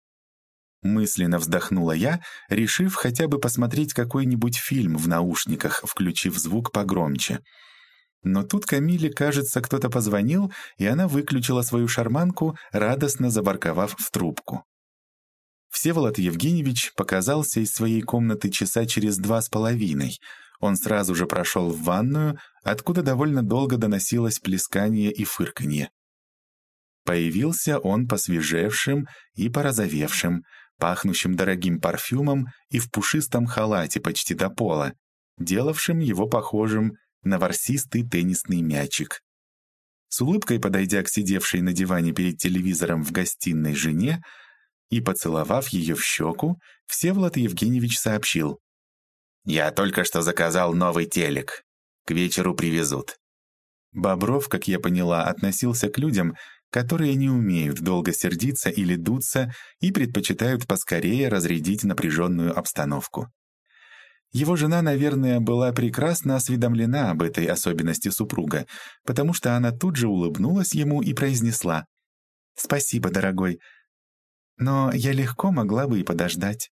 Мысленно вздохнула я, решив хотя бы посмотреть какой-нибудь фильм в наушниках, включив звук погромче. Но тут Камиле, кажется, кто-то позвонил, и она выключила свою шарманку, радостно забарковав в трубку. Всеволод Евгеньевич показался из своей комнаты часа через два с половиной. Он сразу же прошел в ванную, откуда довольно долго доносилось плескание и фырканье. Появился он посвежевшим и порозовевшим, пахнущим дорогим парфюмом и в пушистом халате почти до пола, делавшим его похожим на ворсистый теннисный мячик. С улыбкой подойдя к сидевшей на диване перед телевизором в гостиной жене и поцеловав ее в щеку, Всеволод Евгеньевич сообщил. «Я только что заказал новый телек. К вечеру привезут». Бобров, как я поняла, относился к людям, которые не умеют долго сердиться или дуться и предпочитают поскорее разрядить напряженную обстановку. Его жена, наверное, была прекрасно осведомлена об этой особенности супруга, потому что она тут же улыбнулась ему и произнесла «Спасибо, дорогой, но я легко могла бы и подождать».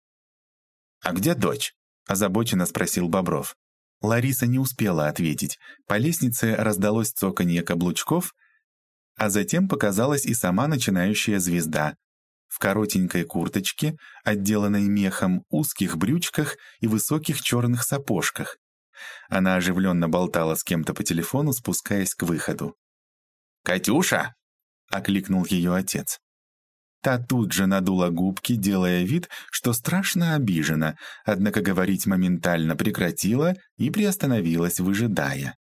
«А где дочь?» — озабоченно спросил Бобров. Лариса не успела ответить. По лестнице раздалось цоканье каблучков, а затем показалась и сама начинающая звезда. В коротенькой курточке, отделанной мехом, узких брючках и высоких черных сапожках. Она оживленно болтала с кем-то по телефону, спускаясь к выходу. «Катюша!» — окликнул ее отец. Та тут же надула губки, делая вид, что страшно обижена, однако говорить моментально прекратила и приостановилась, выжидая.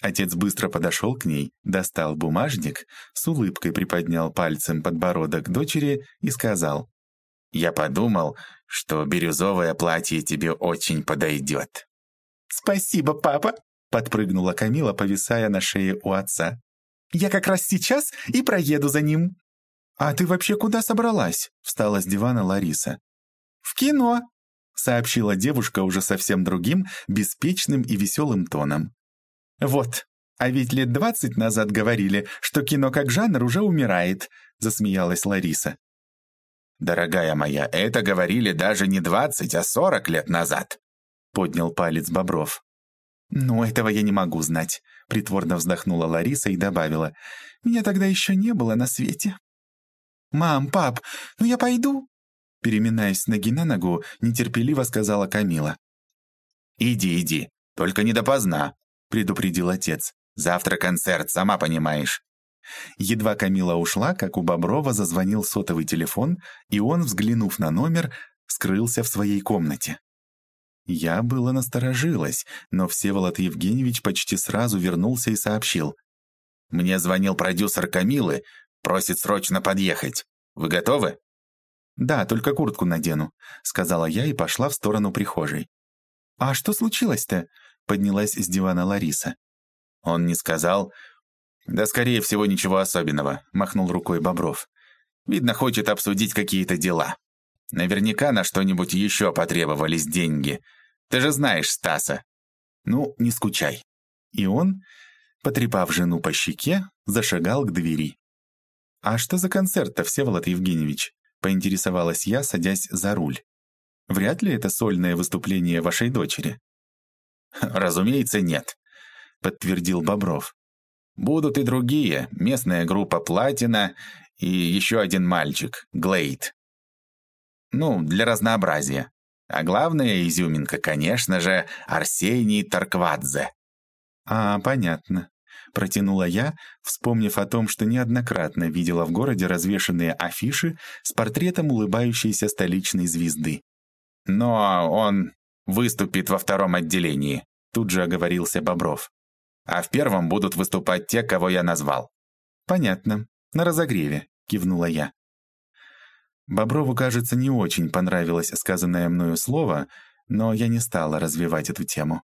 Отец быстро подошел к ней, достал бумажник, с улыбкой приподнял пальцем подбородок дочери и сказал, «Я подумал, что бирюзовое платье тебе очень подойдет». «Спасибо, папа!» — подпрыгнула Камила, повисая на шее у отца. «Я как раз сейчас и проеду за ним». «А ты вообще куда собралась?» — встала с дивана Лариса. «В кино», — сообщила девушка уже совсем другим, беспечным и веселым тоном. «Вот, а ведь лет двадцать назад говорили, что кино как жанр уже умирает», — засмеялась Лариса. «Дорогая моя, это говорили даже не двадцать, а сорок лет назад», — поднял палец Бобров. «Ну, этого я не могу знать», — притворно вздохнула Лариса и добавила. «Меня тогда еще не было на свете». «Мам, пап, ну я пойду?» Переминаясь с ноги на ногу, нетерпеливо сказала Камила. «Иди, иди, только не допоздна», — предупредил отец. Завтра концерт, сама понимаешь». Едва Камила ушла, как у Боброва зазвонил сотовый телефон, и он, взглянув на номер, скрылся в своей комнате. Я было насторожилась, но Всеволод Евгеньевич почти сразу вернулся и сообщил. «Мне звонил продюсер Камилы, просит срочно подъехать. Вы готовы?» «Да, только куртку надену», — сказала я и пошла в сторону прихожей. «А что случилось-то?» — поднялась с дивана Лариса. «Он не сказал?» «Да, скорее всего, ничего особенного», — махнул рукой Бобров. «Видно, хочет обсудить какие-то дела. Наверняка на что-нибудь еще потребовались деньги. Ты же знаешь Стаса. Ну, не скучай». И он, потрепав жену по щеке, зашагал к двери. «А что за концерт-то, Всеволод Евгеньевич?» — поинтересовалась я, садясь за руль. «Вряд ли это сольное выступление вашей дочери?» «Разумеется, нет», — подтвердил Бобров. «Будут и другие, местная группа «Платина» и еще один мальчик, Глейд. Ну, для разнообразия. А главная изюминка, конечно же, Арсений Тарквадзе». «А, понятно», — протянула я, вспомнив о том, что неоднократно видела в городе развешанные афиши с портретом улыбающейся столичной звезды. «Но он выступит во втором отделении», Тут же оговорился Бобров. «А в первом будут выступать те, кого я назвал». «Понятно. На разогреве», — кивнула я. Боброву, кажется, не очень понравилось сказанное мною слово, но я не стала развивать эту тему.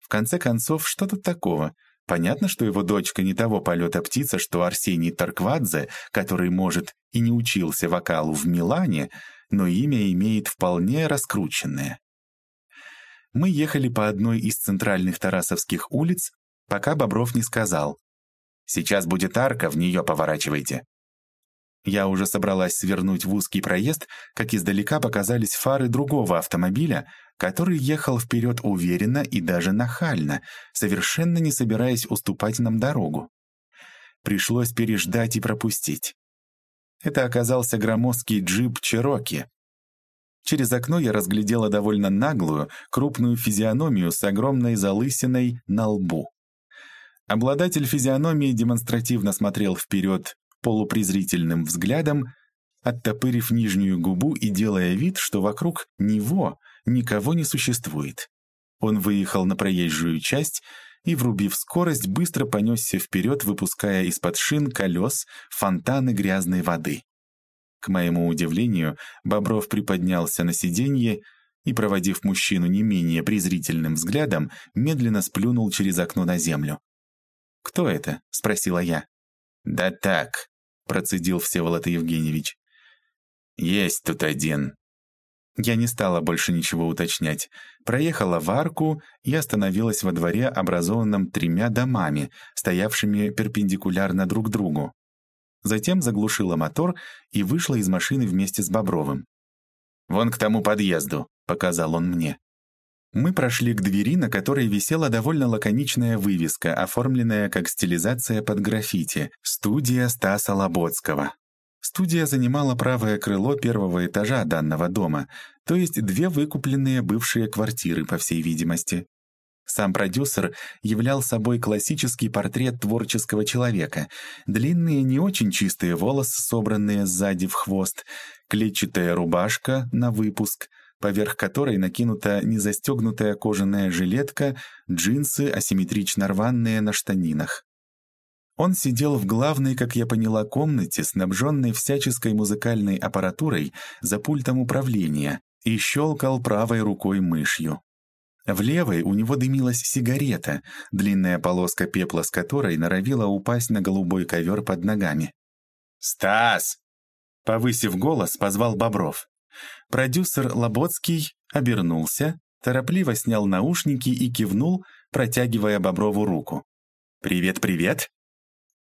В конце концов, что тут такого? Понятно, что его дочка не того полета птица, что Арсений Тарквадзе, который, может, и не учился вокалу в Милане, но имя имеет вполне раскрученное. Мы ехали по одной из центральных Тарасовских улиц, пока Бобров не сказал. «Сейчас будет арка, в нее поворачивайте». Я уже собралась свернуть в узкий проезд, как издалека показались фары другого автомобиля, который ехал вперед уверенно и даже нахально, совершенно не собираясь уступать нам дорогу. Пришлось переждать и пропустить. Это оказался громоздкий джип «Чероки», Через окно я разглядела довольно наглую, крупную физиономию с огромной залысиной на лбу. Обладатель физиономии демонстративно смотрел вперед полупрезрительным взглядом, оттопырив нижнюю губу и делая вид, что вокруг него никого не существует. Он выехал на проезжую часть и, врубив скорость, быстро понесся вперед, выпуская из-под шин колес фонтаны грязной воды. К моему удивлению, Бобров приподнялся на сиденье и, проводив мужчину не менее презрительным взглядом, медленно сплюнул через окно на землю. «Кто это?» — спросила я. «Да так», — процедил Всеволод Евгеньевич. «Есть тут один». Я не стала больше ничего уточнять. Проехала в арку и остановилась во дворе, образованном тремя домами, стоявшими перпендикулярно друг другу. Затем заглушила мотор и вышла из машины вместе с Бобровым. «Вон к тому подъезду», — показал он мне. Мы прошли к двери, на которой висела довольно лаконичная вывеска, оформленная как стилизация под граффити «Студия Стаса Лоботского». Студия занимала правое крыло первого этажа данного дома, то есть две выкупленные бывшие квартиры, по всей видимости. Сам продюсер являл собой классический портрет творческого человека. Длинные, не очень чистые волосы, собранные сзади в хвост, клетчатая рубашка на выпуск, поверх которой накинута незастегнутая кожаная жилетка, джинсы, асимметрично рваные на штанинах. Он сидел в главной, как я поняла, комнате, снабженной всяческой музыкальной аппаратурой за пультом управления, и щелкал правой рукой мышью. В левой у него дымилась сигарета, длинная полоска пепла с которой норовила упасть на голубой ковер под ногами. «Стас!» Повысив голос, позвал Бобров. Продюсер Лоботский обернулся, торопливо снял наушники и кивнул, протягивая Боброву руку. «Привет, привет!»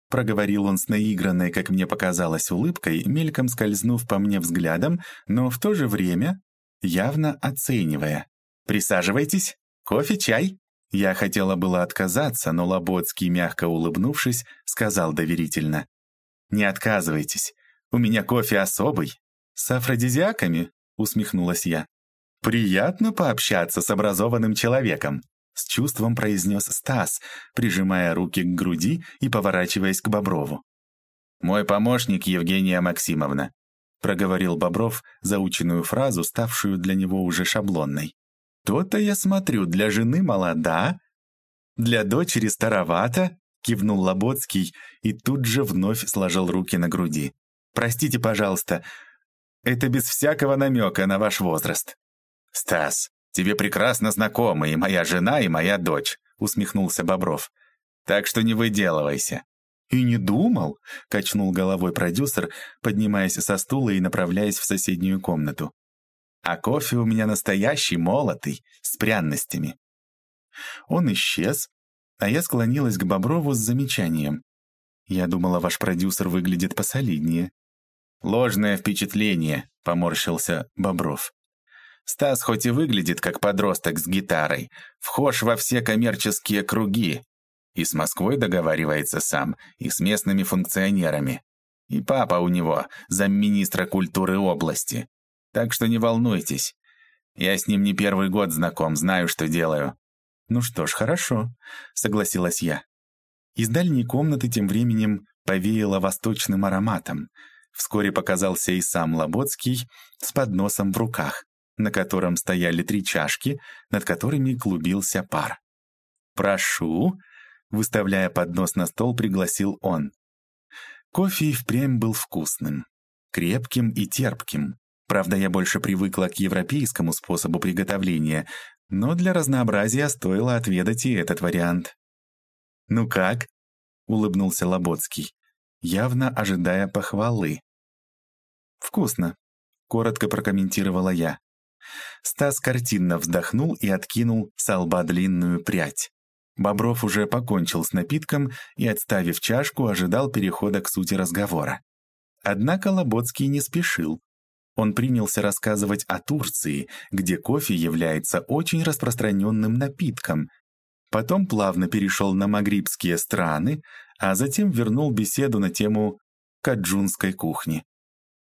Проговорил он с наигранной, как мне показалось, улыбкой, мельком скользнув по мне взглядом, но в то же время явно оценивая. «Присаживайтесь. Кофе, чай?» Я хотела было отказаться, но Лоботский, мягко улыбнувшись, сказал доверительно. «Не отказывайтесь. У меня кофе особый. С афродизиаками?» — усмехнулась я. «Приятно пообщаться с образованным человеком». С чувством произнес Стас, прижимая руки к груди и поворачиваясь к Боброву. «Мой помощник Евгения Максимовна», проговорил Бобров заученную фразу, ставшую для него уже шаблонной. «То-то я смотрю, для жены молода, для дочери старовато», кивнул Лоботский и тут же вновь сложил руки на груди. «Простите, пожалуйста, это без всякого намека на ваш возраст». «Стас, тебе прекрасно знакомы и моя жена, и моя дочь», усмехнулся Бобров. «Так что не выделывайся». «И не думал», — качнул головой продюсер, поднимаясь со стула и направляясь в соседнюю комнату. «А кофе у меня настоящий, молотый, с пряностями». Он исчез, а я склонилась к Боброву с замечанием. «Я думала, ваш продюсер выглядит посолиднее». «Ложное впечатление», — поморщился Бобров. «Стас хоть и выглядит как подросток с гитарой, вхож во все коммерческие круги, и с Москвой договаривается сам, и с местными функционерами. И папа у него замминистра культуры области. Так что не волнуйтесь. Я с ним не первый год знаком, знаю, что делаю. «Ну что ж, хорошо», — согласилась я. Из дальней комнаты тем временем повеяло восточным ароматом. Вскоре показался и сам Лоботский с подносом в руках, на котором стояли три чашки, над которыми клубился пар. «Прошу», — выставляя поднос на стол, пригласил он. Кофе и впрямь был вкусным, крепким и терпким. Правда, я больше привыкла к европейскому способу приготовления, но для разнообразия стоило отведать и этот вариант. «Ну как?» — улыбнулся Лоботский, явно ожидая похвалы. «Вкусно», — коротко прокомментировала я. Стас картинно вздохнул и откинул с лба длинную прядь. Бобров уже покончил с напитком и, отставив чашку, ожидал перехода к сути разговора. Однако Лоботский не спешил, он принялся рассказывать о Турции, где кофе является очень распространенным напитком. Потом плавно перешел на магрибские страны, а затем вернул беседу на тему каджунской кухни.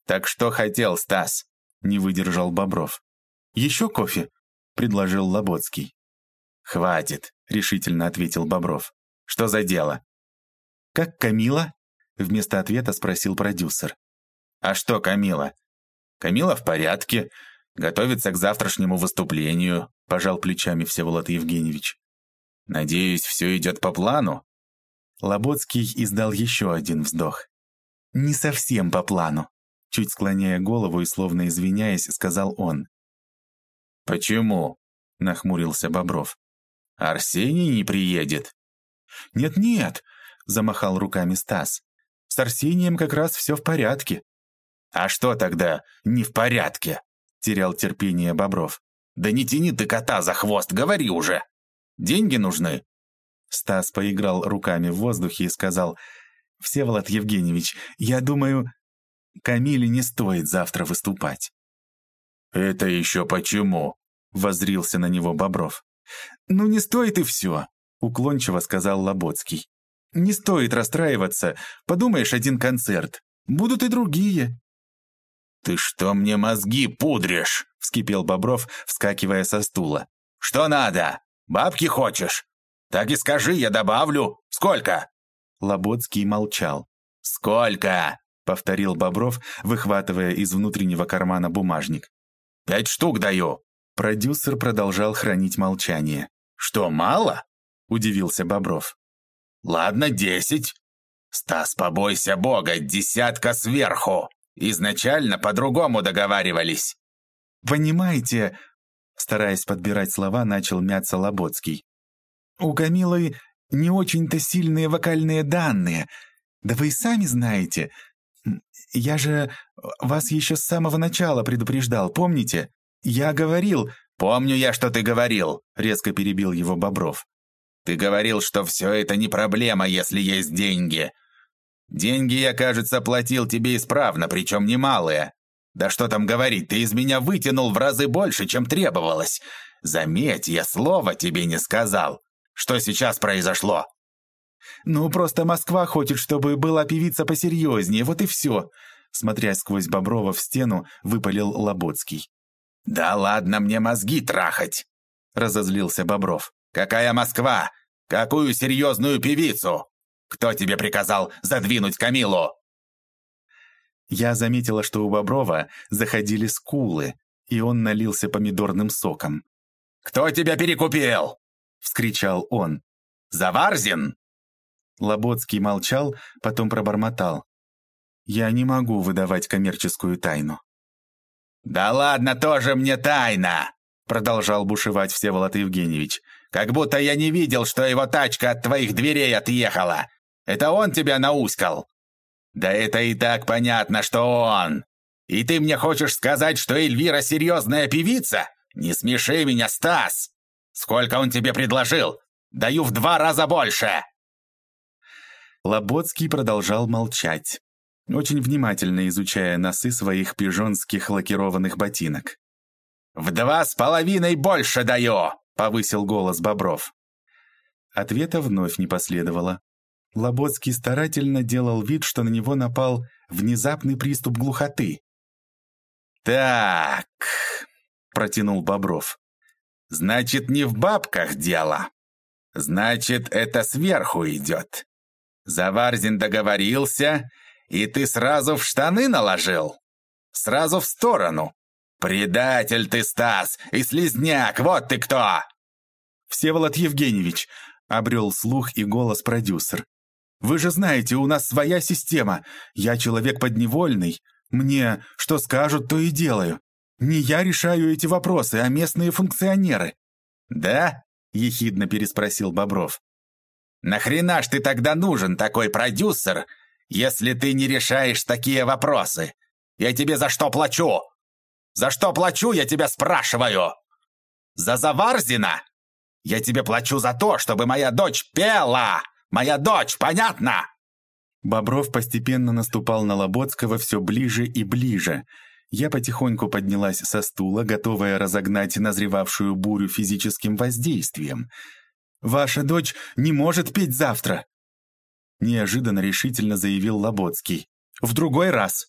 «Так что хотел, Стас?» — не выдержал Бобров. «Еще кофе?» — предложил Лоботский. «Хватит», — решительно ответил Бобров. «Что за дело?» «Как Камила?» — вместо ответа спросил продюсер. «А что Камила? Камила в порядке, готовится к завтрашнему выступлению», – пожал плечами Всеволод Евгеньевич. «Надеюсь, все идет по плану?» Лоботский издал еще один вздох. «Не совсем по плану», — чуть склоняя голову и словно извиняясь, сказал он. «Почему?» — нахмурился Бобров. «Арсений не приедет?» «Нет-нет», — замахал руками Стас. «С Арсением как раз все в порядке. «А что тогда не в порядке?» — терял терпение Бобров. «Да не тяни ты кота за хвост, говори уже! Деньги нужны!» Стас поиграл руками в воздухе и сказал, «Всеволод Евгеньевич, я думаю, Камиле не стоит завтра выступать». «Это еще почему?» — воззрился на него Бобров. «Ну не стоит и все», — уклончиво сказал Лоботский. «Не стоит расстраиваться. Подумаешь, один концерт. Будут и другие». «Ты что мне мозги пудришь?» — вскипел Бобров, вскакивая со стула. «Что надо? Бабки хочешь? Так и скажи, я добавлю. Сколько?» Лоботский молчал. «Сколько?» — повторил Бобров, выхватывая из внутреннего кармана бумажник. «Пять штук даю». Продюсер продолжал хранить молчание. «Что, мало?» — удивился Бобров. «Ладно, десять. Стас, побойся бога, десятка сверху!» Изначально по-другому договаривались». «Понимаете...» Стараясь подбирать слова, начал мяться Лоботский. «У Камилы не очень-то сильные вокальные данные. Да вы и сами знаете. Я же вас еще с самого начала предупреждал, помните? Я говорил...» «Помню я, что ты говорил», — резко перебил его Бобров. «Ты говорил, что все это не проблема, если есть деньги. Деньги я, кажется, платил тебе исправно, причем немалые. Да что там говорить, ты из меня вытянул в разы больше, чем требовалось. Заметь, я слова тебе не сказал. Что сейчас произошло?» «Ну, просто Москва хочет, чтобы была певица посерьезнее, вот и все», смотря сквозь Боброва в стену, выпалил Лоботский. «Да ладно мне мозги трахать!» разозлился Бобров. Какая Москва? Какую серьезную певицу? Кто тебе приказал задвинуть Камилу?» Я заметила, что у Боброва заходили скулы, и он налился помидорным соком. «Кто тебя перекупил?» — вскричал он. «Заварзин?» Лоботский молчал, потом пробормотал. «Я не могу выдавать коммерческую тайну». «Да ладно, тоже мне тайна!» Продолжал бушевать Всеволод Евгеньевич. «Как будто я не видел, что его тачка от твоих дверей отъехала. Это он тебя науськал?» «Да это и так понятно, что он. И ты мне хочешь сказать, что Эльвира серьезная певица? Не смеши меня, Стас! Сколько он тебе предложил? Даю в два раза больше!» Лоботский продолжал молчать, очень внимательно изучая носы своих пижонских лакированных ботинок. «В два с половиной больше даю!» — повысил голос Бобров. Ответа вновь не последовало. Лоботский старательно делал вид, что на него напал внезапный приступ глухоты. «Так», — протянул Бобров, — «значит, не в бабках дело. Значит, это сверху идет. Заварзин договорился, и ты сразу в штаны наложил? Сразу в сторону. Предатель ты, Стас, и слезняк, вот ты кто!» «Всеволод Евгеньевич», — обрел слух и голос продюсер. «Вы же знаете, у нас своя система. Я человек подневольный. Мне что скажут, то и делаю. Не я решаю эти вопросы, а местные функционеры». «Да?» — ехидно переспросил Бобров. Нахрена ж ты тогда нужен, такой продюсер, если ты не решаешь такие вопросы? Я тебе за что плачу? За что плачу, я тебя спрашиваю? За Заварзина? Я тебе плачу за то, чтобы моя дочь пела! Моя дочь, понятно?» Бобров постепенно наступал на Лоботского все ближе и ближе. Я потихоньку поднялась со стула, готовая разогнать назревавшую бурю физическим воздействием — Ваша дочь не может петь завтра!» Неожиданно решительно заявил Лоботский. «В другой раз!»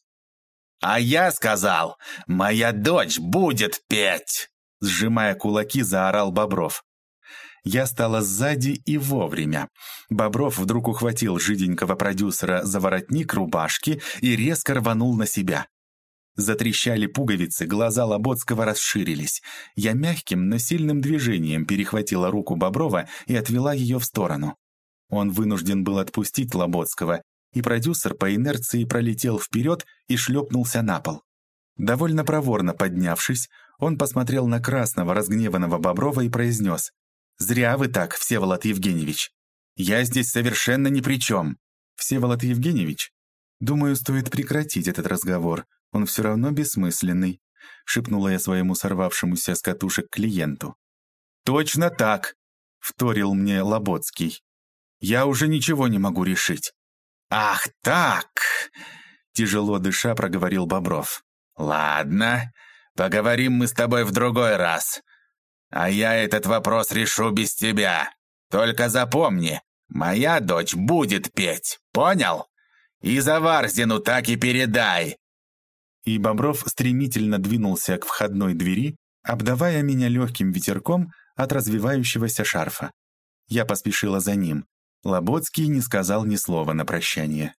«А я сказал, моя дочь будет петь!» Сжимая кулаки, заорал Бобров. Я стала сзади и вовремя. Бобров вдруг ухватил жиденького продюсера за воротник рубашки и резко рванул на себя. Затрещали пуговицы, глаза Лоботского расширились. Я мягким, но сильным движением перехватила руку Боброва и отвела ее в сторону. Он вынужден был отпустить Лоботского, и продюсер по инерции пролетел вперед и шлепнулся на пол. Довольно проворно поднявшись, он посмотрел на красного, разгневанного Боброва и произнес «Зря вы так, Всеволод Евгеньевич. Я здесь совершенно ни при чем. Всеволод Евгеньевич, думаю, стоит прекратить этот разговор. Он все равно бессмысленный», — шепнула я своему сорвавшемуся с катушек клиенту. «Точно так!» — вторил мне Лоботский. «Я уже ничего не могу решить». «Ах так!» — тяжело дыша проговорил Бобров. «Ладно, поговорим мы с тобой в другой раз. А я этот вопрос решу без тебя. Только запомни, моя дочь будет петь, понял? И за Варзину так и передай и Бобров стремительно двинулся к входной двери, обдавая меня легким ветерком от развивающегося шарфа. Я поспешила за ним. Лоботский не сказал ни слова на прощание.